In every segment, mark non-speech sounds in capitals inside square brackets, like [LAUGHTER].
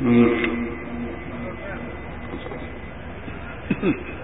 Mm. [LAUGHS] [LAUGHS]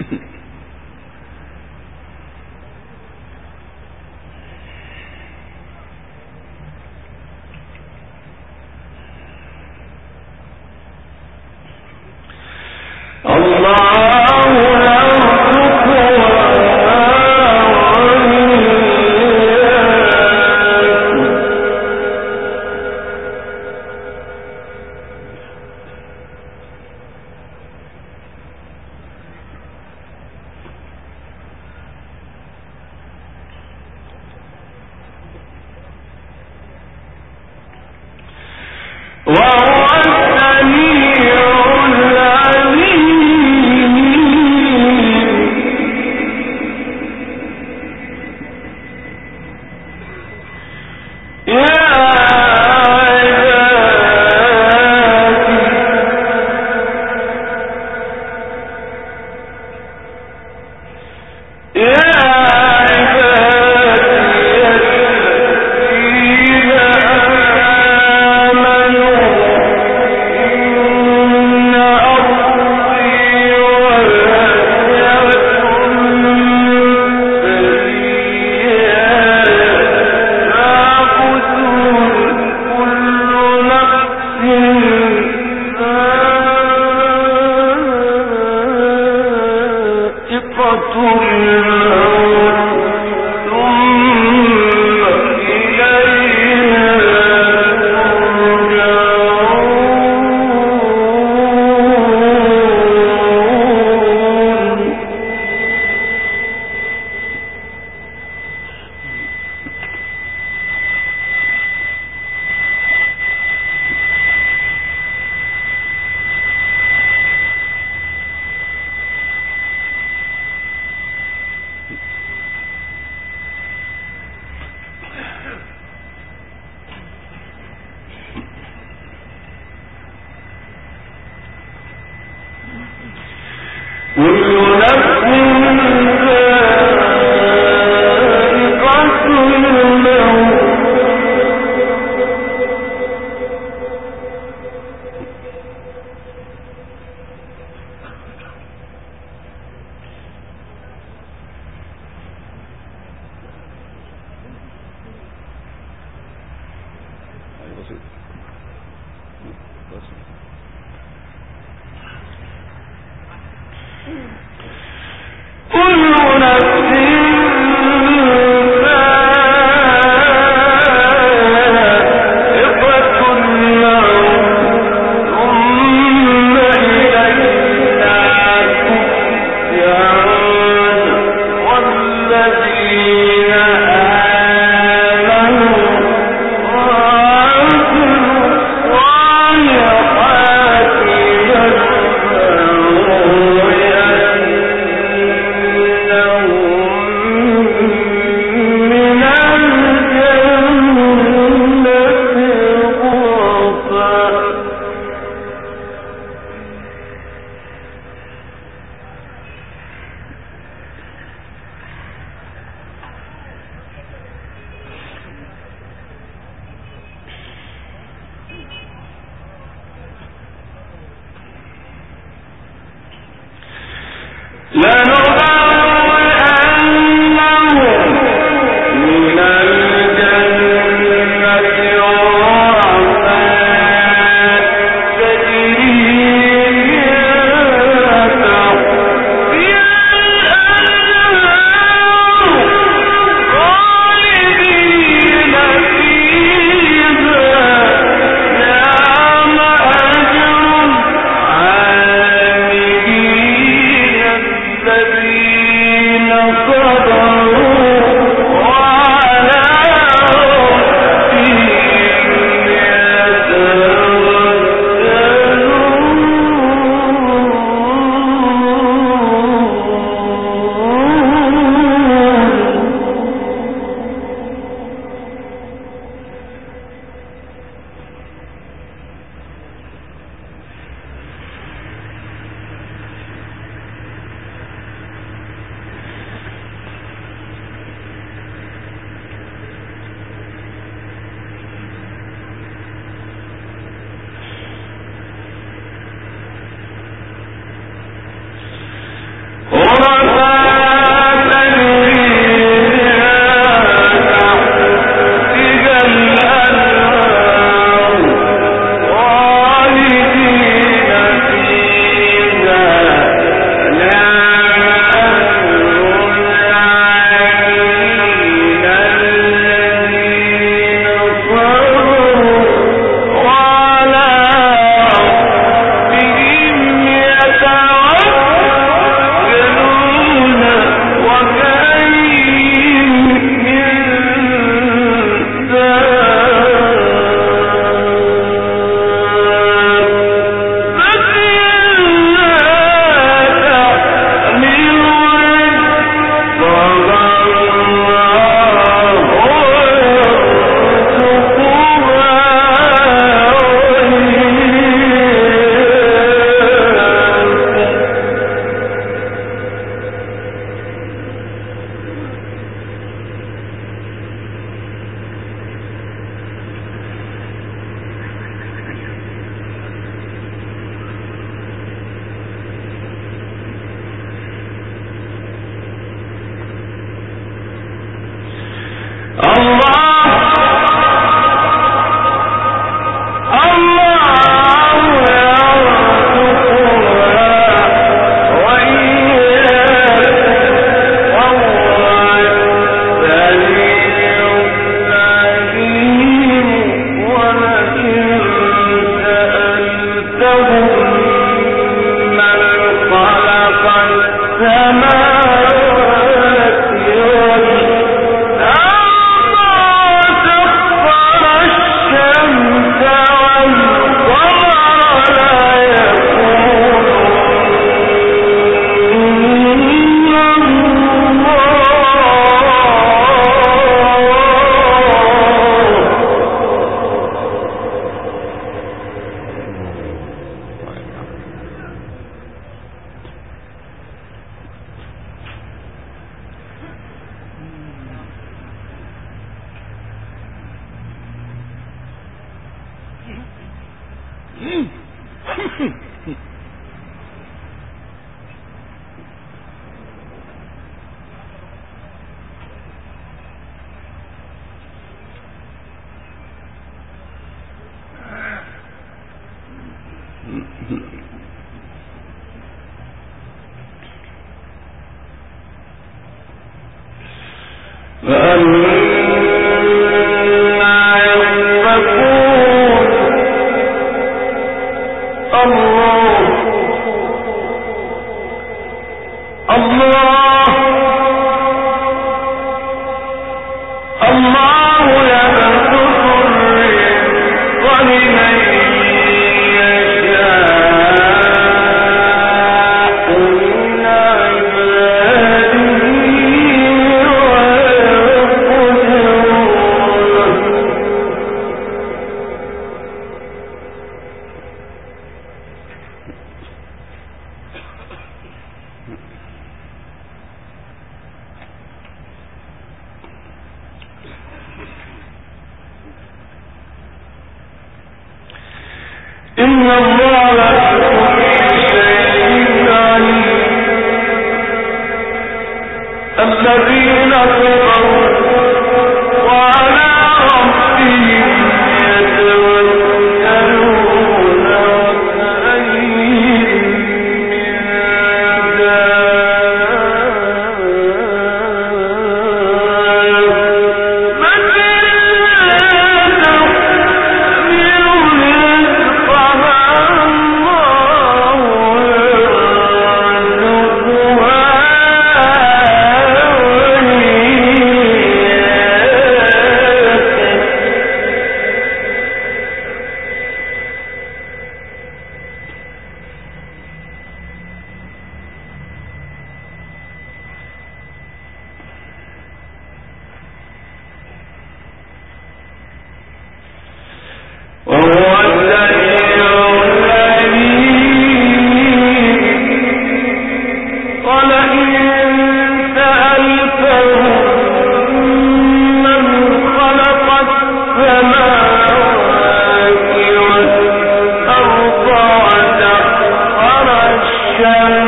وَلَا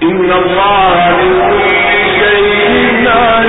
قل الحمد لله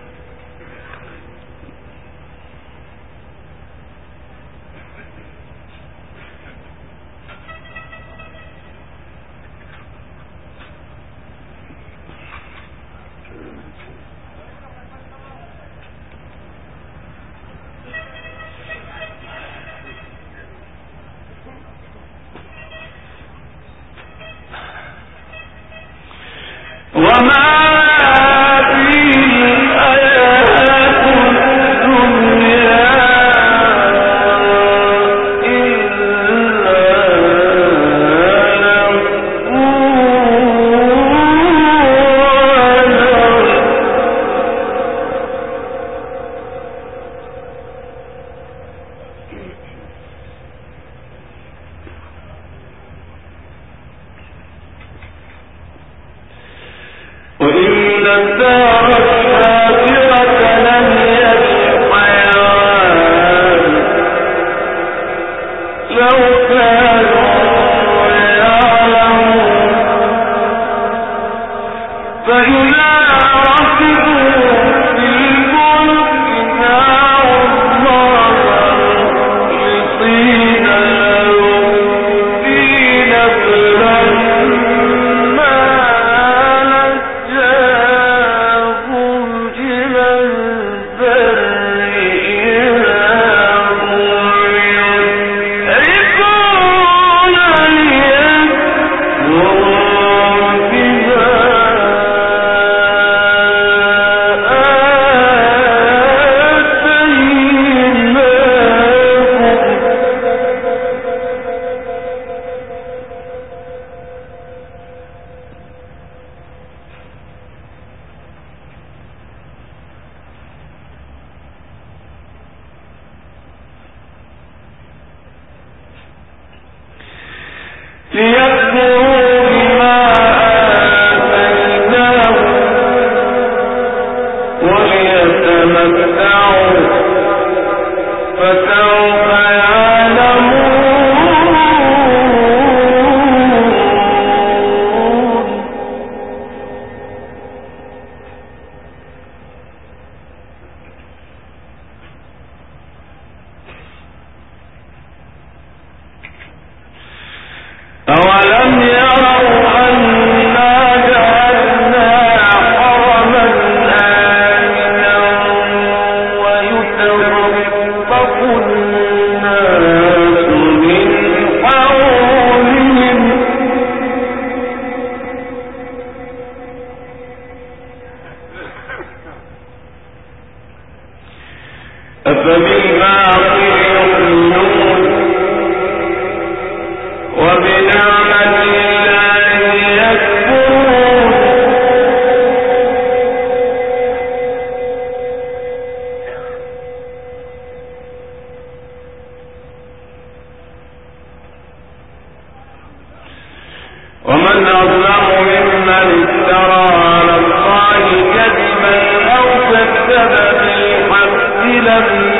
الْمُؤْمِنِينَ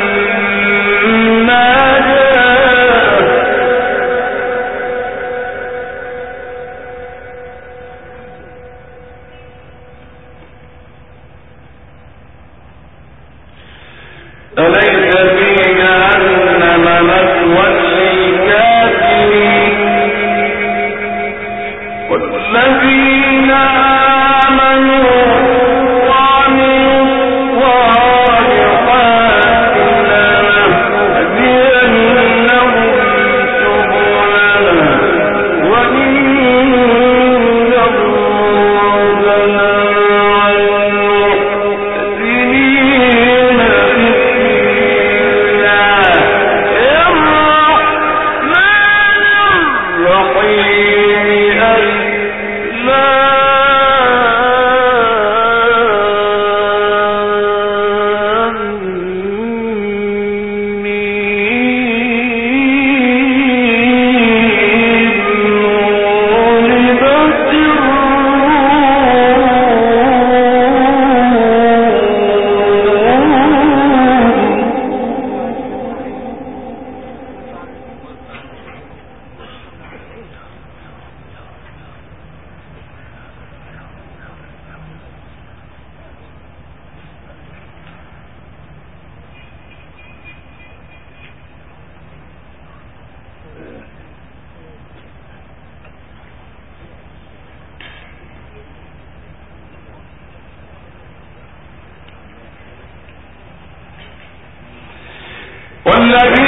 والذي